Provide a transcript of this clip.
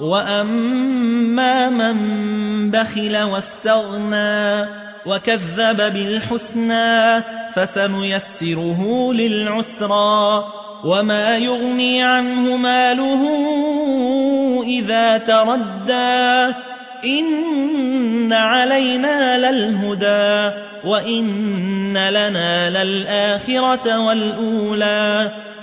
وأما من بخل واستغنى وكذب بالحسنى فسنيسره للعسرى وما يغني عنه ماله إذا تردى إن علينا للهدى وإن لنا للآخرة والأولى